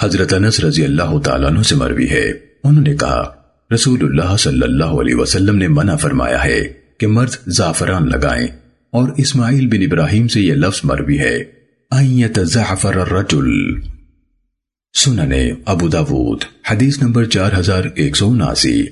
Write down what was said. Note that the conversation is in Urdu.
حضرت انس رضی اللہ تعالیٰ عنہ سے مروی ہے۔ انہوں نے کہا، رسول اللہ صلی اللہ علیہ وسلم نے منع فرمایا ہے کہ مرد زعفران لگائیں اور اسماعیل بن ابراہیم سے یہ لفظ مروی ہے۔ ایت زعفر الرجل۔ سننے ابو داود، حدیث نمبر چار ہزار ایک سو اناسی۔